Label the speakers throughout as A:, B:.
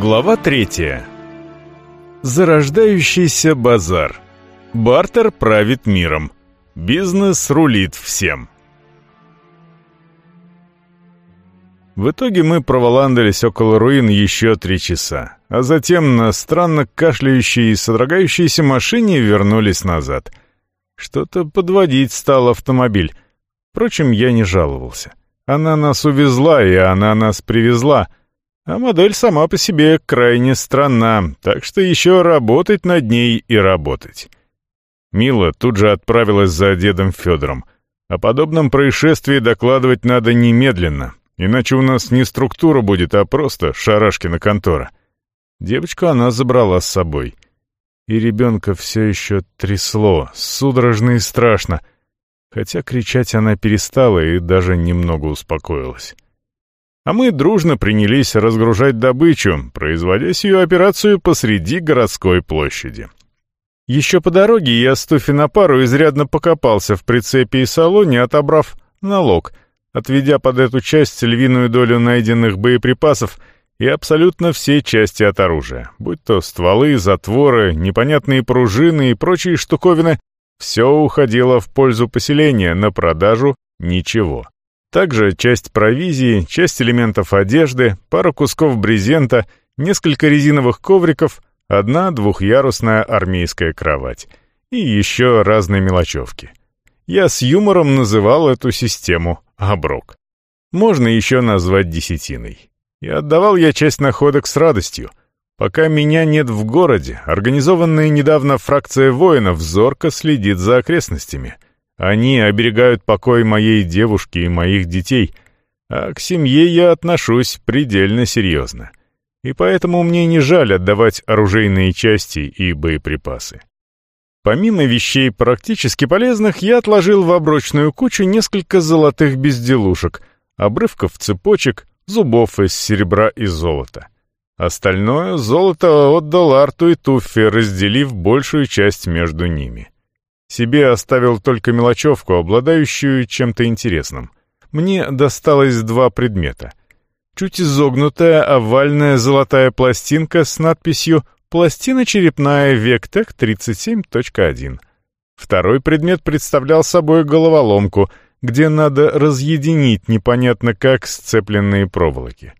A: Глава третья. Зарождающийся базар. Бартер правит миром. Бизнес рулит всем. В итоге мы проволандались около руин еще три часа, а затем на странно кашляющей и содрогающейся машине вернулись назад. Что-то подводить стал автомобиль. Впрочем, я не жаловался. Она нас увезла, и она нас привезла — а модель сама по себе крайне странна, так что еще работать над ней и работать. Мила тут же отправилась за дедом Федором. О подобном происшествии докладывать надо немедленно, иначе у нас не структура будет, а просто шарашкина контора. Девочку она забрала с собой. И ребенка все еще трясло, судорожно и страшно, хотя кричать она перестала и даже немного успокоилась а мы дружно принялись разгружать добычу, производя сию операцию посреди городской площади. Еще по дороге я с Туфи на пару изрядно покопался в прицепе и салоне, отобрав налог, отведя под эту часть львиную долю найденных боеприпасов и абсолютно все части от оружия, будь то стволы, затворы, непонятные пружины и прочие штуковины, все уходило в пользу поселения, на продажу ничего. Также часть провизии, часть элементов одежды, пара кусков брезента, несколько резиновых ковриков, одна двухъярусная армейская кровать и еще разные мелочевки. Я с юмором называл эту систему «оброк». Можно еще назвать десятиной. И отдавал я часть находок с радостью. Пока меня нет в городе, организованная недавно фракция воинов зорко следит за окрестностями — они оберегают покой моей девушки и моих детей, а к семье я отношусь предельно серьезно. И поэтому мне не жаль отдавать оружейные части и боеприпасы. Помимо вещей практически полезных, я отложил в оброчную кучу несколько золотых безделушек, обрывков цепочек, зубов из серебра и золота. Остальное золото отдал Арту и Туффи, разделив большую часть между ними. Себе оставил только мелочевку, обладающую чем-то интересным. Мне досталось два предмета. Чуть изогнутая овальная золотая пластинка с надписью «Пластина черепная Вектек 37.1». Второй предмет представлял собой головоломку, где надо разъединить непонятно как сцепленные проволоки.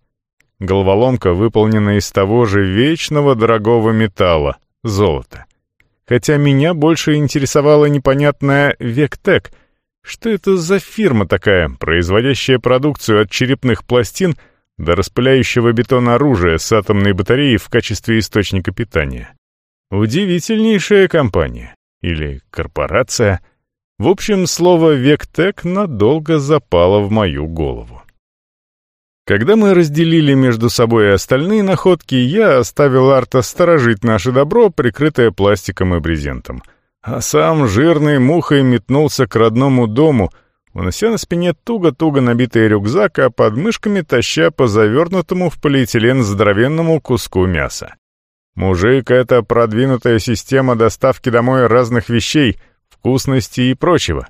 A: Головоломка выполнена из того же вечного дорогого металла — золота хотя меня больше интересовала непонятная «Вектек». Что это за фирма такая, производящая продукцию от черепных пластин до распыляющего бетон оружия с атомной батареей в качестве источника питания? Удивительнейшая компания. Или корпорация. В общем, слово «Вектек» надолго запало в мою голову. Когда мы разделили между собой остальные находки, я оставил Арта сторожить наше добро, прикрытое пластиком и брезентом. А сам жирной мухой метнулся к родному дому, унося на спине туго-туго набитый рюкзак, а под мышками таща по завернутому в полиэтилен здоровенному куску мяса. Мужик — это продвинутая система доставки домой разных вещей, вкусностей и прочего.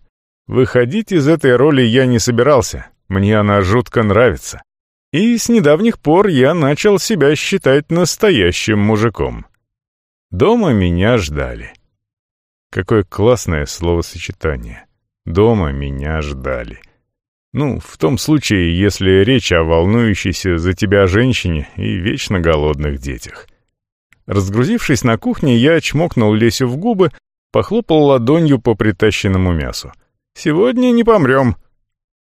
A: Выходить из этой роли я не собирался, мне она жутко нравится. И с недавних пор я начал себя считать настоящим мужиком. Дома меня ждали. Какое классное словосочетание. Дома меня ждали. Ну, в том случае, если речь о волнующейся за тебя женщине и вечно голодных детях. Разгрузившись на кухне, я чмокнул Лесю в губы, похлопал ладонью по притащенному мясу. «Сегодня не помрем»,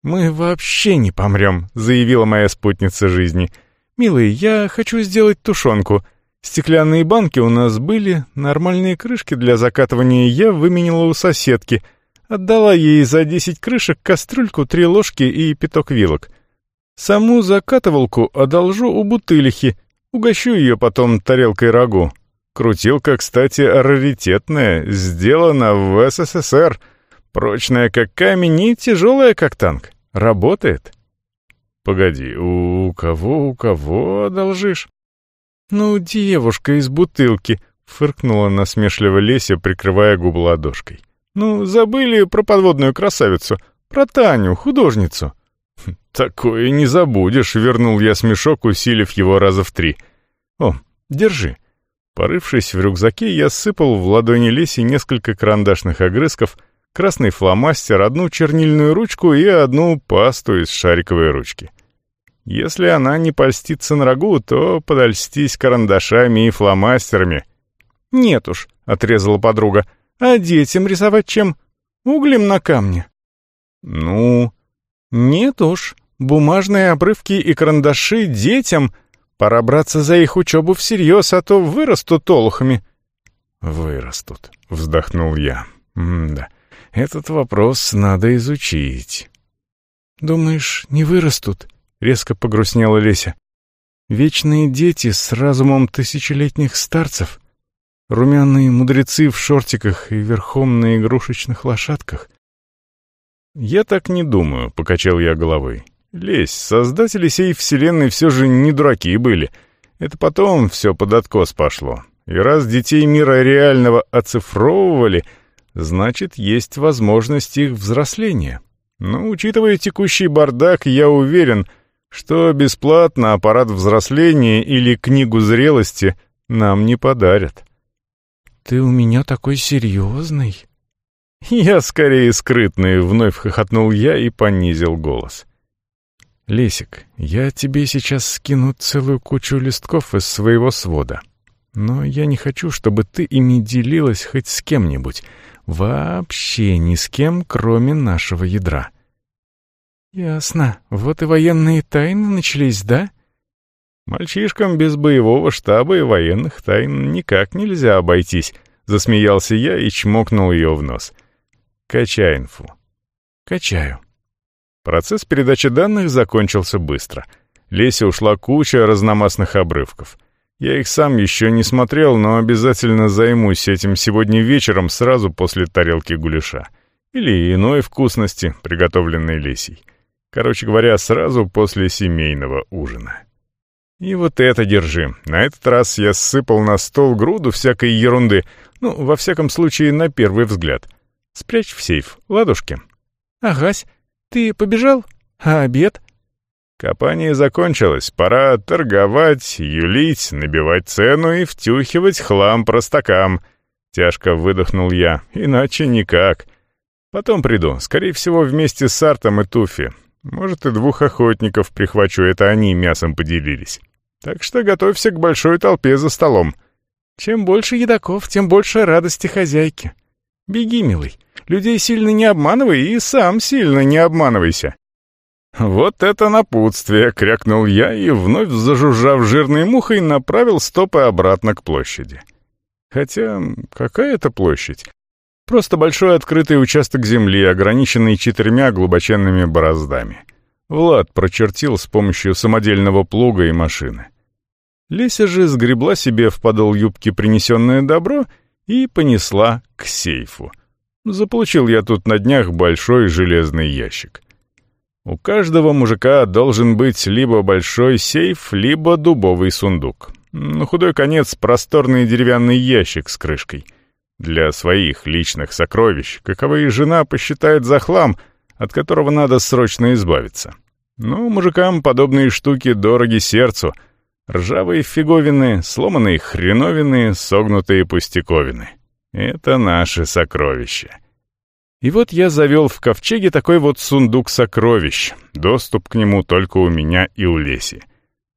A: «Мы вообще не помрем», — заявила моя спутница жизни. «Милый, я хочу сделать тушенку. Стеклянные банки у нас были, нормальные крышки для закатывания я выменила у соседки. Отдала ей за десять крышек кастрюльку, три ложки и пяток вилок. Саму закатывалку одолжу у бутылихи, угощу ее потом тарелкой рагу. Крутилка, кстати, раритетная, сделана в СССР, прочная как камень и тяжелая как танк. Работает? Погоди, у кого, у кого одолжишь? Ну, девушка из бутылки, фыркнула насмешливо Леся, прикрывая губы ладошкой. Ну, забыли про подводную красавицу, про Таню, художницу. «Такое не забудешь», — вернул я смешок, усилив его раза в три. О, держи». Порывшись в рюкзаке, я сыпал в ладони Леси несколько карандашных огрызков, красный фломастер, одну чернильную ручку и одну пасту из шариковой ручки. Если она не польстится на рагу, то подольстись карандашами и фломастерами. «Нет уж», — отрезала подруга, — «а детям рисовать чем? Углем на камне». «Ну...» «Нет уж, бумажные обрывки и карандаши детям...» Пора браться за их учебу всерьез, а то вырастут олухами». «Вырастут», — вздохнул я. «М-да, этот вопрос надо изучить». «Думаешь, не вырастут?» — резко погрустнела Леся. «Вечные дети с разумом тысячелетних старцев, румяные мудрецы в шортиках и верхом на игрушечных лошадках». «Я так не думаю», — покачал я головой. Лезь, создатели сей вселенной все же не дураки были. Это потом все под откос пошло. И раз детей мира реального оцифровывали, значит, есть возможность их взросления. Но, учитывая текущий бардак, я уверен, что бесплатно аппарат взросления или книгу зрелости нам не подарят. «Ты у меня такой серьезный?» «Я скорее скрытный», — вновь хохотнул я и понизил голос. «Лесик, я тебе сейчас скину целую кучу листков из своего свода. Но я не хочу, чтобы ты ими делилась хоть с кем-нибудь. Вообще ни с кем, кроме нашего ядра». «Ясно. Вот и военные тайны начались, да?» «Мальчишкам без боевого штаба и военных тайн никак нельзя обойтись», — засмеялся я и чмокнул ее в нос. «Качай инфу». «Качаю». Процесс передачи данных закончился быстро. Лесе ушла куча разномастных обрывков. Я их сам еще не смотрел, но обязательно займусь этим сегодня вечером сразу после тарелки гуляша. Или иной вкусности, приготовленной Лесей. Короче говоря, сразу после семейного ужина. И вот это держи. На этот раз я сыпал на стол груду всякой ерунды. Ну, во всяком случае, на первый взгляд. Спрячь в сейф, ладушки. Агась, «Ты побежал? А обед?» Копание закончилось. Пора торговать, юлить, набивать цену и втюхивать хлам простакам. Тяжко выдохнул я. Иначе никак. Потом приду. Скорее всего, вместе с Артом и Туфи. Может, и двух охотников прихвачу. Это они мясом поделились. Так что готовься к большой толпе за столом. Чем больше едоков, тем больше радости хозяйки. Беги, милый. Людей сильно не обманывай и сам сильно не обманывайся». «Вот это напутствие!» — крякнул я и, вновь зажужжав жирной мухой, направил стопы обратно к площади. Хотя, какая это площадь? Просто большой открытый участок земли, ограниченный четырьмя глубоченными бороздами. Влад прочертил с помощью самодельного плуга и машины. Леся же сгребла себе в подол юбки принесенное добро и понесла к сейфу — Заполучил я тут на днях большой железный ящик. У каждого мужика должен быть либо большой сейф, либо дубовый сундук. На худой конец просторный деревянный ящик с крышкой. Для своих личных сокровищ, каковые жена посчитает за хлам, от которого надо срочно избавиться. Но мужикам подобные штуки дороги сердцу. Ржавые фиговины, сломанные хреновины, согнутые пустяковины. Это наши сокровища. И вот я завел в ковчеге такой вот сундук сокровищ. Доступ к нему только у меня и у Леси.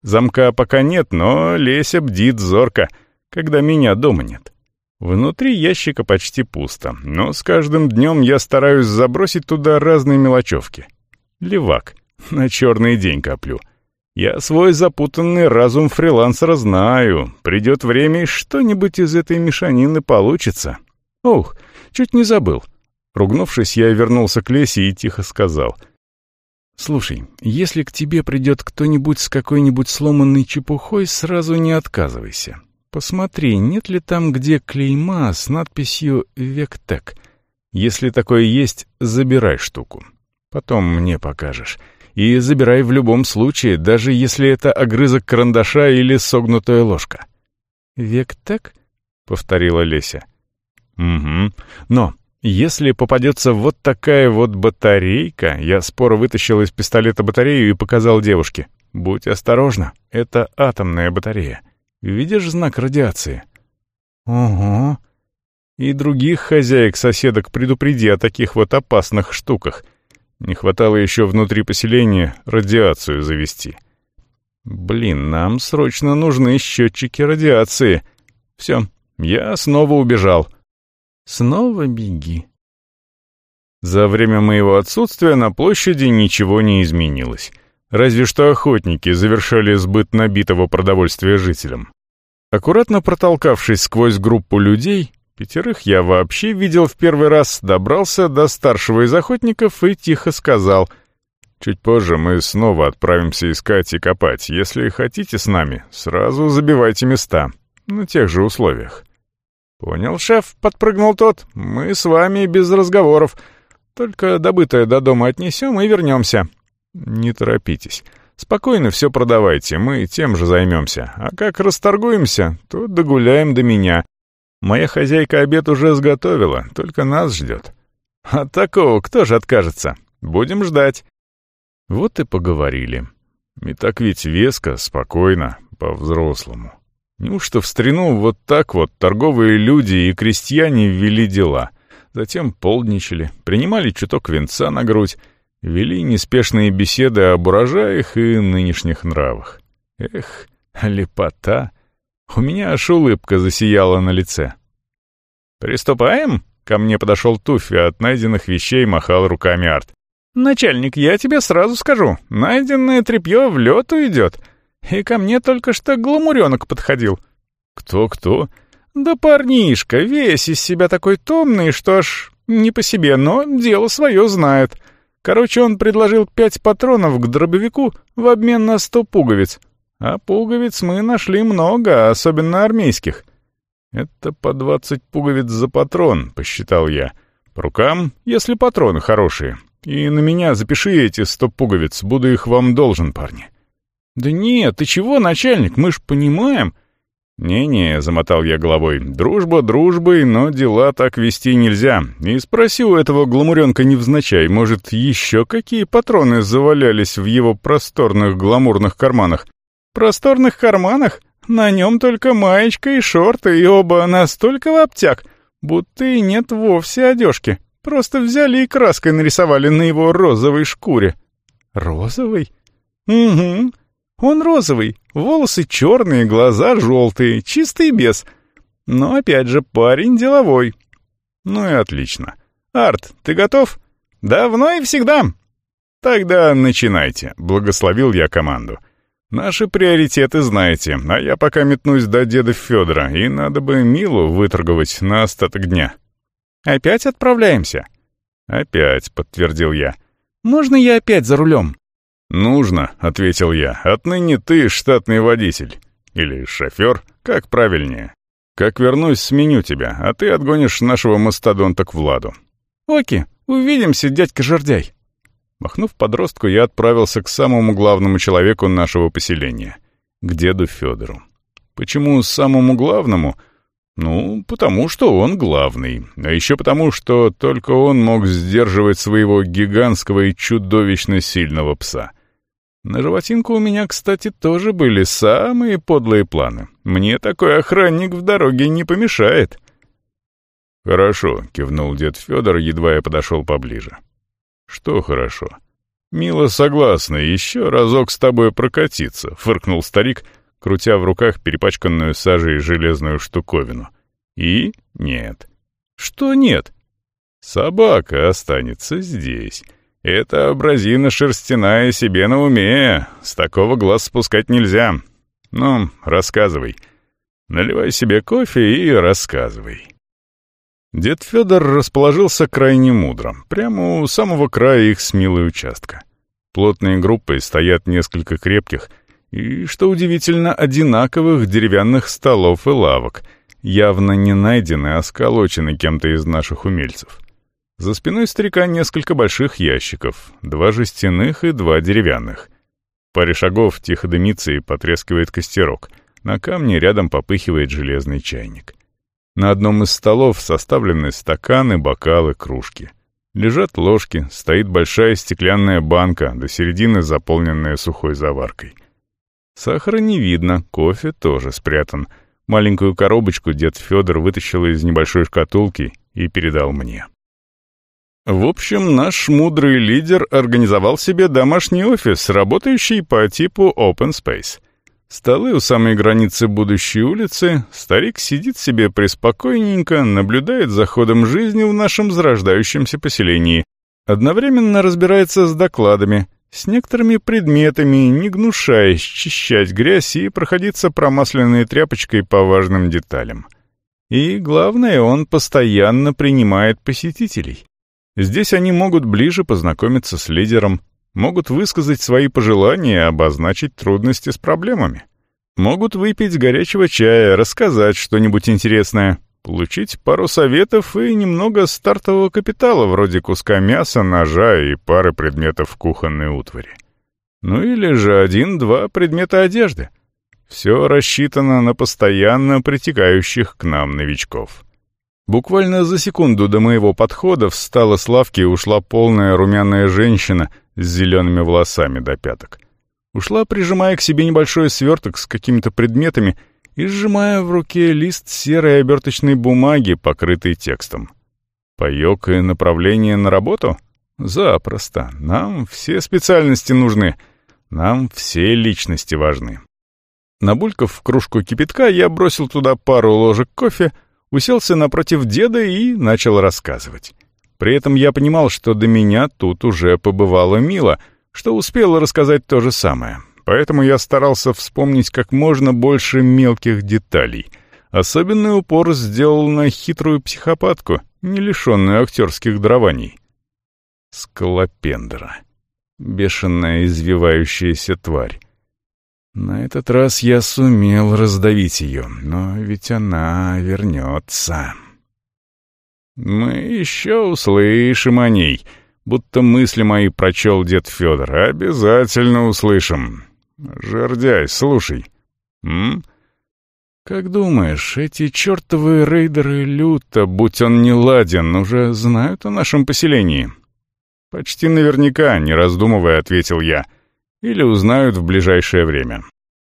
A: Замка пока нет, но Леся бдит зорко, когда меня дома нет. Внутри ящика почти пусто, но с каждым днем я стараюсь забросить туда разные мелочевки. Левак. На черный день коплю. Я свой запутанный разум фрилансера знаю. Придет время, и что-нибудь из этой мешанины получится. Ух, чуть не забыл. Ругнувшись, я вернулся к Лесе и тихо сказал. «Слушай, если к тебе придет кто-нибудь с какой-нибудь сломанной чепухой, сразу не отказывайся. Посмотри, нет ли там где клейма с надписью «Вектек». Если такое есть, забирай штуку. Потом мне покажешь. И забирай в любом случае, даже если это огрызок карандаша или согнутая ложка. «Вектек?» — повторила Леся. «Угу. Но если попадется вот такая вот батарейка, я споро вытащил из пистолета батарею и показал девушке. Будь осторожна, это атомная батарея. Видишь знак радиации? Ого. И других хозяек-соседок предупреди о таких вот опасных штуках. Не хватало еще внутри поселения радиацию завести. Блин, нам срочно нужны счетчики радиации. Все, я снова убежал. Снова беги. За время моего отсутствия на площади ничего не изменилось. Разве что охотники завершали сбыт набитого продовольствия жителям. Аккуратно протолкавшись сквозь группу людей, пятерых я вообще видел в первый раз, добрался до старшего из охотников и тихо сказал — Чуть позже мы снова отправимся искать и копать. Если хотите с нами, сразу забивайте места. На тех же условиях». «Понял, шеф», — подпрыгнул тот. «Мы с вами без разговоров. Только добытое до дома отнесем и вернемся». «Не торопитесь. Спокойно все продавайте, мы тем же займемся. А как расторгуемся, то догуляем до меня. Моя хозяйка обед уже сготовила, только нас ждет». «От такого кто же откажется? Будем ждать». Вот и поговорили. И так ведь веско, спокойно, по-взрослому. Неужто в старину вот так вот торговые люди и крестьяне ввели дела? Затем полдничали, принимали чуток венца на грудь, вели неспешные беседы об урожаях и нынешних нравах. Эх, лепота! У меня аж улыбка засияла на лице. «Приступаем?» — ко мне подошел Туфи, от найденных вещей махал руками Арт. «Начальник, я тебе сразу скажу, найденное тряпье в лед уйдет. И ко мне только что гламуренок подходил». «Кто-кто?» «Да парнишка, весь из себя такой томный, что аж не по себе, но дело свое знает. Короче, он предложил пять патронов к дробовику в обмен на сто пуговиц. А пуговиц мы нашли много, особенно армейских». «Это по двадцать пуговиц за патрон», — посчитал я. «По рукам, если патроны хорошие. И на меня запиши эти сто пуговиц, буду их вам должен, парни». «Да нет, ты чего, начальник, мы ж понимаем». «Не-не», — замотал я головой, — «дружба дружбой, но дела так вести нельзя. И спроси у этого гламуренка невзначай, может, еще какие патроны завалялись в его просторных гламурных карманах?» «Просторных карманах? На нем только маечка и шорты, и оба настолько в обтяг, будто и нет вовсе одежки». Просто взяли и краской нарисовали на его розовой шкуре». «Розовый?» «Угу. Он розовый, волосы черные, глаза желтые, чистый без. Но опять же парень деловой». «Ну и отлично. Арт, ты готов?» «Давно и всегда». «Тогда начинайте», — благословил я команду. «Наши приоритеты знаете, а я пока метнусь до деда Федора, и надо бы Милу выторговать на остаток дня». «Опять отправляемся?» «Опять», — подтвердил я. «Можно я опять за рулем?» «Нужно», — ответил я. «Отныне ты штатный водитель. Или шофер, как правильнее. Как вернусь, сменю тебя, а ты отгонишь нашего мастодонта к Владу».
B: «Оки, увидимся, дядька Жердяй».
A: Махнув подростку, я отправился к самому главному человеку нашего поселения, к деду Федору. Почему самому главному? Ну, потому что он главный. А еще потому, что только он мог сдерживать своего гигантского и чудовищно сильного пса. На животинку у меня, кстати, тоже были самые подлые планы. Мне такой охранник в дороге не помешает. «Хорошо», — кивнул дед Федор, едва я подошел поближе. «Что хорошо?» «Мило согласна, еще разок с тобой прокатиться», — фыркнул старик, крутя в руках перепачканную сажей железную штуковину. И нет. Что нет? Собака останется здесь. Это абразина шерстяная себе на уме. С такого глаз спускать нельзя. Ну, рассказывай. Наливай себе кофе и рассказывай. Дед Федор расположился крайне мудро, прямо у самого края их с участка. Плотные группы стоят несколько крепких и, что удивительно, одинаковых деревянных столов и лавок, явно не найдены, а сколочены кем-то из наших умельцев. За спиной старика несколько больших ящиков, два жестяных и два деревянных. В паре шагов тихо дымится и потрескивает костерок. На камне рядом попыхивает железный чайник. На одном из столов составлены стаканы, бокалы, кружки. Лежат ложки, стоит большая стеклянная банка, до середины заполненная сухой заваркой. Сахара не видно, кофе тоже спрятан. Маленькую коробочку дед Федор вытащил из небольшой шкатулки и передал мне. В общем, наш мудрый лидер организовал себе домашний офис, работающий по типу open space. Столы у самой границы будущей улицы, старик сидит себе преспокойненько, наблюдает за ходом жизни в нашем зарождающемся поселении, одновременно разбирается с докладами, с некоторыми предметами, не гнушаясь счищать грязь и проходиться промасленной тряпочкой по важным деталям. И главное, он постоянно принимает посетителей. Здесь они могут ближе познакомиться с лидером, могут высказать свои пожелания, обозначить трудности с проблемами. Могут выпить горячего чая, рассказать что-нибудь интересное, получить пару советов и немного стартового капитала, вроде куска мяса, ножа и пары предметов кухонной утвари. Ну или же один-два предмета одежды. Все рассчитано на постоянно притекающих к нам новичков. Буквально за секунду до моего подхода встала с лавки и ушла полная румяная женщина с зелеными волосами до пяток. Ушла, прижимая к себе небольшой сверток с какими-то предметами и сжимая в руке лист серой оберточной бумаги, покрытый текстом. Паёк и направление на работу? Запросто. Нам все специальности нужны. Нам все личности важны. Набулькав в кружку кипятка, я бросил туда пару ложек кофе — уселся напротив деда и начал рассказывать. При этом я понимал, что до меня тут уже побывала Мила, что успела рассказать то же самое. Поэтому я старался вспомнить как можно больше мелких деталей. Особенный упор сделал на хитрую психопатку, не лишенную актерских дарований. Скалопендра. Бешеная извивающаяся тварь. На этот раз я сумел раздавить ее, но ведь она вернется. Мы еще услышим о ней, будто мысли мои прочел дед Федор. Обязательно услышим. Жердяй, слушай. М? Как думаешь, эти чертовы рейдеры люто, будь он не ладен, уже знают о нашем поселении? Почти наверняка, не раздумывая, ответил я — или узнают в ближайшее время.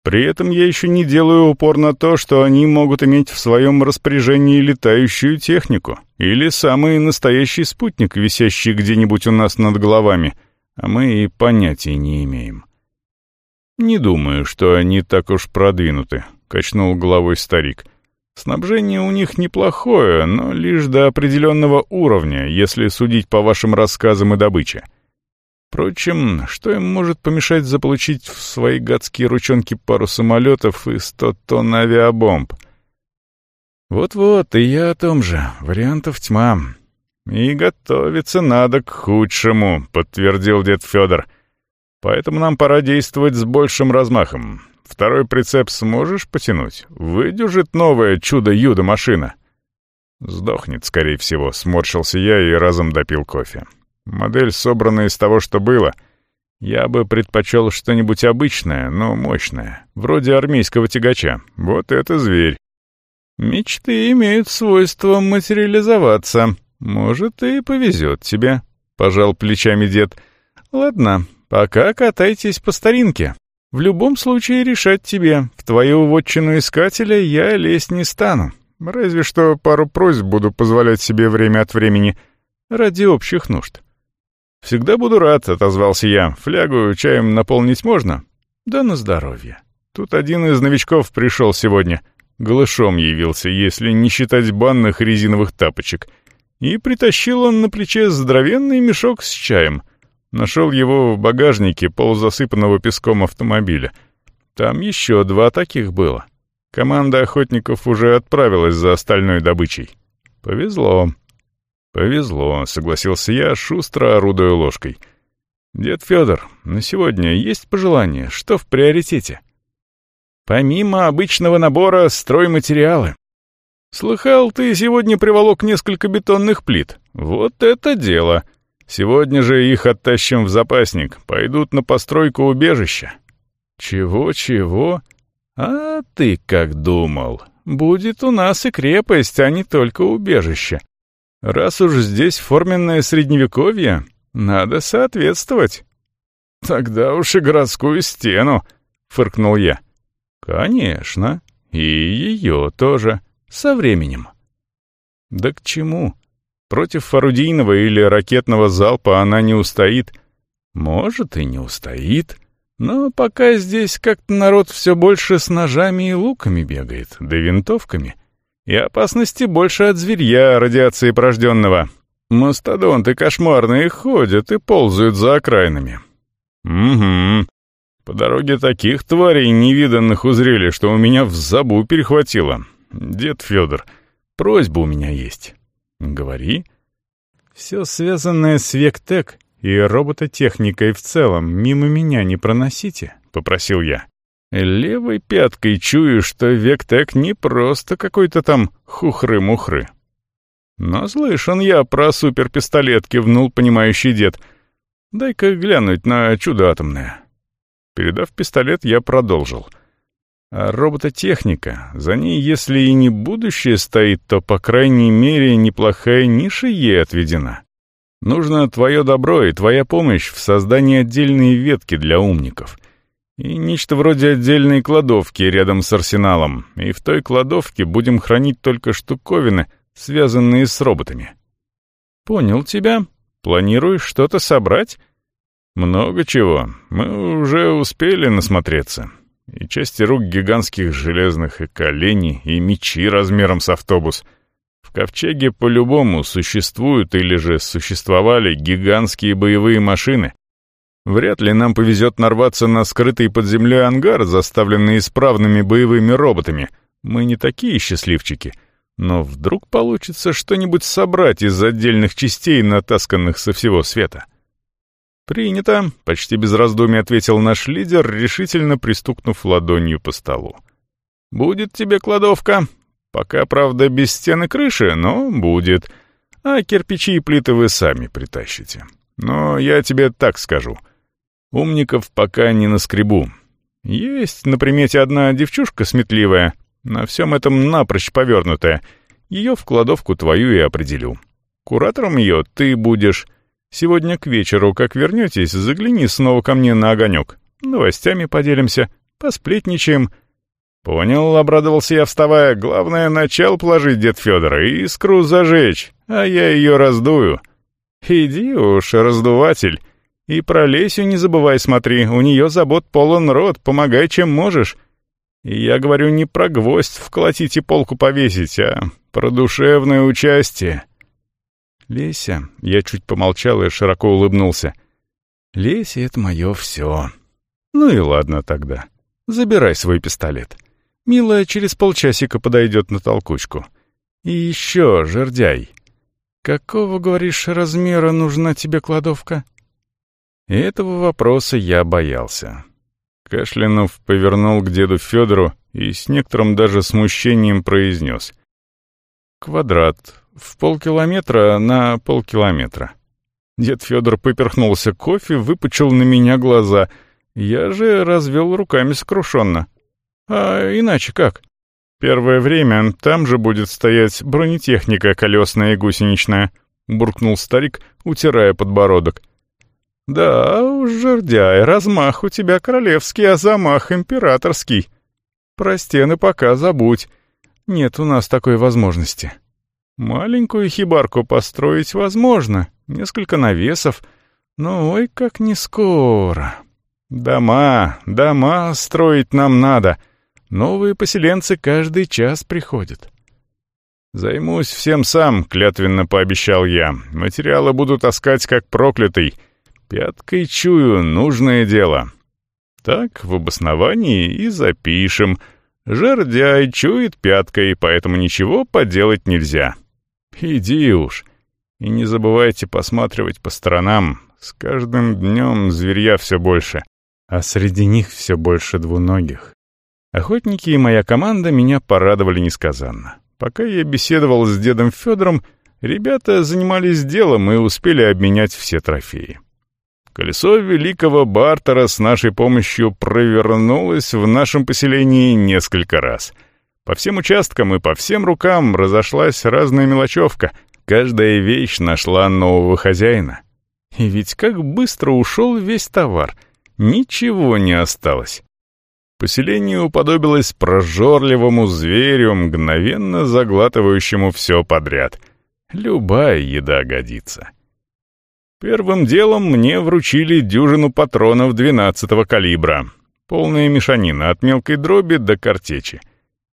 A: При этом я еще не делаю упор на то, что они могут иметь в своем распоряжении летающую технику или самый настоящий спутник, висящий где-нибудь у нас над головами, а мы и понятия не имеем. «Не думаю, что они так уж продвинуты», — качнул головой старик. «Снабжение у них неплохое, но лишь до определенного уровня, если судить по вашим рассказам и добыче. Впрочем, что им может помешать заполучить в свои гадские ручонки пару самолетов и сто тонн авиабомб? Вот-вот, и я о том же. Вариантов тьма. И готовиться надо к худшему, подтвердил дед Федор. Поэтому нам пора действовать с большим размахом. Второй прицеп сможешь потянуть? Выдержит новое чудо-юдо-машина. Сдохнет, скорее всего, сморщился я и разом допил кофе. Модель собрана из того, что было. Я бы предпочел что-нибудь обычное, но мощное, вроде армейского тягача. Вот это зверь. Мечты имеют свойство материализоваться. Может, и повезет тебе, — пожал плечами дед. Ладно, пока катайтесь по старинке. В любом случае решать тебе. В твою вотчину искателя я лезть не стану. Разве что пару просьб буду позволять себе время от времени ради общих нужд. «Всегда буду рад», — отозвался я. «Флягу чаем наполнить можно?» «Да на здоровье». Тут один из новичков пришел сегодня. Голышом явился, если не считать банных резиновых тапочек. И притащил он на плече здоровенный мешок с чаем. Нашел его в багажнике полузасыпанного песком автомобиля. Там еще два таких было. Команда охотников уже отправилась за остальной добычей. Повезло. «Повезло», — согласился я, шустро орудуя ложкой. «Дед Федор, на сегодня есть пожелание? Что в приоритете?» «Помимо обычного набора стройматериалы. Слыхал, ты сегодня приволок несколько бетонных плит. Вот это дело! Сегодня же их оттащим в запасник, пойдут на постройку убежища». «Чего-чего? А ты как думал? Будет у нас и крепость, а не только убежище. Раз уж здесь форменное средневековье, надо соответствовать. Тогда уж и городскую стену, фыркнул я. Конечно, и ее тоже, со временем. Да к чему? Против орудийного или ракетного залпа она не устоит. Может, и не устоит. Но пока здесь как-то народ все больше с ножами и луками бегает, да винтовками. И опасности больше от зверья радиации порожденного. Мастодонты кошмарные ходят и ползают за окраинами. Угу. По дороге таких тварей невиданных узрели, что у меня в забу перехватило. Дед Федор, просьба у меня есть. «Говори». «Все связанное с Вектек и робототехникой в целом мимо меня не проносите», — попросил я. Левой пяткой чую, что Вектек не просто какой-то там хухры-мухры. Но слышан я про суперпистолет, кивнул понимающий дед. Дай-ка глянуть на чудо атомное. Передав пистолет, я продолжил — а робототехника, за ней, если и не будущее стоит, то, по крайней мере, неплохая ниша ей отведена. Нужно твое добро и твоя помощь в создании отдельной ветки для умников. И нечто вроде отдельной кладовки рядом с арсеналом. И в той кладовке будем хранить только штуковины, связанные с роботами. Понял тебя. Планируешь что-то собрать? Много чего. Мы уже успели насмотреться и части рук гигантских железных и коленей, и мечи размером с автобус. В ковчеге по-любому существуют или же существовали гигантские боевые машины. Вряд ли нам повезет нарваться на скрытый под землей ангар, заставленный исправными боевыми роботами. Мы не такие счастливчики. Но вдруг получится что-нибудь собрать из отдельных частей, натасканных со всего света. «Принято», — почти без раздумий ответил наш лидер, решительно пристукнув ладонью по столу. «Будет тебе кладовка. Пока, правда, без стены крыши, но будет. А кирпичи и плиты вы сами притащите. Но я тебе так скажу. Умников пока не наскребу. Есть на примете одна девчушка сметливая, на всем этом напрочь повернутая. Ее в кладовку твою и определю. Куратором ее ты будешь...» Сегодня к вечеру, как вернетесь, загляни снова ко мне на огонек. Новостями поделимся, посплетничаем». «Понял», — обрадовался я, вставая. «Главное, начал положить, дед Федор, и искру зажечь, а я ее раздую». «Иди уж, раздуватель. И про Лесю не забывай смотри, у нее забот полон рот, помогай, чем можешь». И я говорю не про гвоздь вколотить и полку повесить, а про душевное участие. Леся, я чуть помолчал и широко улыбнулся. Леся — это мое все. Ну и ладно тогда. Забирай свой пистолет. Милая через полчасика подойдет на толкучку. И еще, жердяй. Какого, говоришь, размера нужна тебе кладовка? Этого вопроса я боялся. Кашлянув повернул к деду Федору и с некоторым даже смущением произнес. «Квадрат, в полкилометра на полкилометра. Дед Федор поперхнулся кофе, выпучил на меня глаза. Я же развел руками сокрушенно. А иначе как? Первое время там же будет стоять бронетехника колесная и гусеничная, буркнул старик, утирая подбородок. «Да уж, жердяй, размах у тебя королевский, а замах императорский. Про стены пока забудь. Нет у нас такой возможности». Маленькую хибарку построить возможно, несколько навесов, но ой, как не скоро. Дома, дома строить нам надо. Новые поселенцы каждый час приходят. «Займусь всем сам», — клятвенно пообещал я. «Материалы буду таскать как проклятый. Пяткой чую, нужное дело». Так, в обосновании и запишем. Жердяй чует пяткой, поэтому ничего поделать нельзя. Иди уж. И не забывайте посматривать по сторонам. С каждым днем зверья все больше, а среди них все больше двуногих. Охотники и моя команда меня порадовали несказанно. Пока я беседовал с дедом Федором, ребята занимались делом и успели обменять все трофеи. Колесо великого бартера с нашей помощью провернулось в нашем поселении несколько раз — по всем участкам и по всем рукам разошлась разная мелочевка. Каждая вещь нашла нового хозяина. И ведь как быстро ушел весь товар. Ничего не осталось. Поселение уподобилось прожорливому зверю, мгновенно заглатывающему все подряд. Любая еда годится. Первым делом мне вручили дюжину патронов 12-го калибра. Полная мешанина от мелкой дроби до картечи.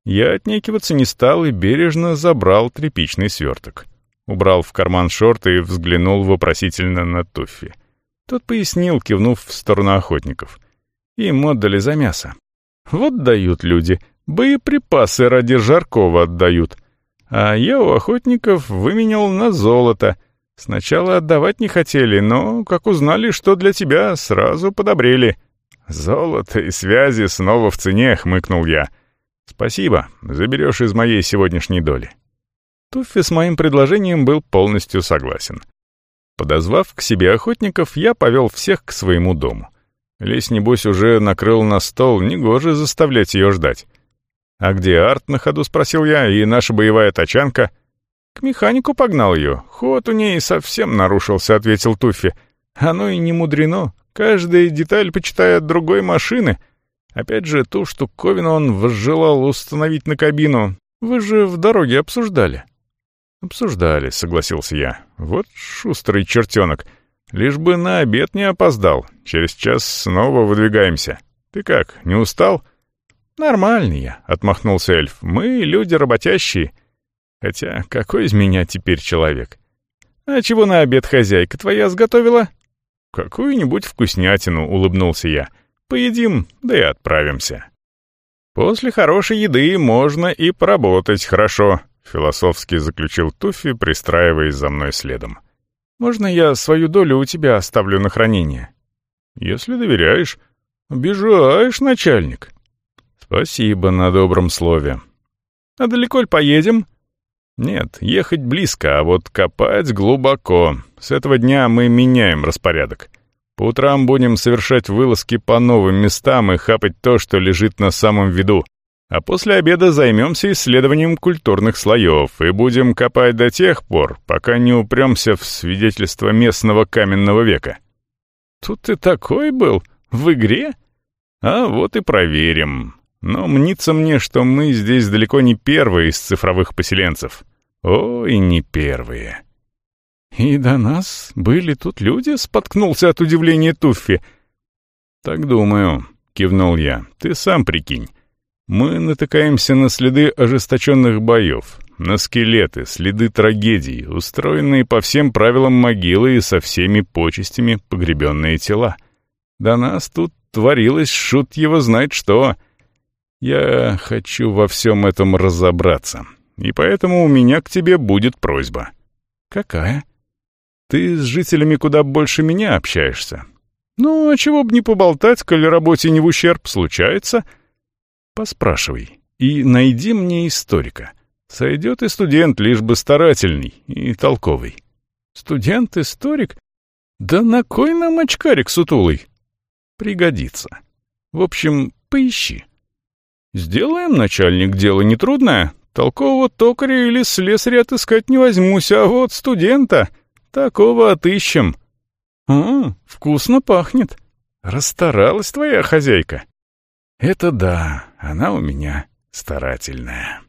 A: Я отнекиваться не стал и бережно забрал тряпичный сверток. Убрал в карман шорты и взглянул вопросительно на Туффи. Тот пояснил, кивнув в сторону охотников. Им отдали за мясо. Вот дают люди, боеприпасы ради жаркого отдают. А я у охотников выменял на золото. Сначала отдавать не хотели, но, как узнали, что для тебя, сразу подобрели. Золото и связи снова в цене, хмыкнул я. «Спасибо, заберешь из моей сегодняшней доли». Туффи с моим предложением был полностью согласен. Подозвав к себе охотников, я повел всех к своему дому. Лесь, небось, уже накрыл на стол, негоже заставлять ее ждать. «А где арт?» — на ходу спросил я, и наша боевая тачанка. «К механику погнал ее. Ход у ней совсем нарушился», — ответил Туффи. «Оно и не мудрено. Каждая деталь почитает другой машины. Опять же, ту штуковину он возжелал установить на кабину. Вы же в дороге обсуждали». «Обсуждали», — согласился я. «Вот шустрый чертенок. Лишь бы на обед не опоздал. Через час снова выдвигаемся. Ты как, не устал?» «Нормальный я», — отмахнулся эльф. «Мы люди работящие. Хотя какой из меня теперь человек? А чего на обед хозяйка твоя сготовила?» «Какую-нибудь вкуснятину», — улыбнулся я. Поедим, да и отправимся. После хорошей еды можно и поработать хорошо, философски заключил Туфи, пристраиваясь за мной следом. Можно я свою долю у тебя оставлю на хранение? Если доверяешь. Обижаешь, начальник. Спасибо на добром слове. А далеко ли поедем? Нет, ехать близко, а вот копать глубоко. С этого дня мы меняем распорядок. По утрам будем совершать вылазки по новым местам и хапать то, что лежит на самом виду. А после обеда займемся исследованием культурных слоев и будем копать до тех пор, пока не упремся в свидетельство местного каменного века. Тут ты такой был? В игре? А вот и проверим. Но мнится мне, что мы здесь далеко не первые из цифровых поселенцев. Ой, не первые. «И до нас были тут люди?» — споткнулся от удивления Туффи. «Так думаю», — кивнул я. «Ты сам прикинь. Мы натыкаемся на следы ожесточенных боев, на скелеты, следы трагедий, устроенные по всем правилам могилы и со всеми почестями погребенные тела. До нас тут творилось шут его знать что. Я хочу во всем этом разобраться, и поэтому у меня к тебе будет просьба». «Какая?» Ты с жителями куда больше меня общаешься. Ну, а чего бы не поболтать, коли работе не в ущерб случается? Поспрашивай и найди мне историка. Сойдет и студент, лишь бы старательный и толковый. Студент-историк? Да на кой нам очкарик сутулый? Пригодится. В общем, поищи. Сделаем, начальник, дело нетрудное. Толкового токаря или слесаря отыскать не возьмусь, а вот студента... Такого отыщем. О, вкусно пахнет. Расстаралась твоя хозяйка. Это да, она у меня старательная.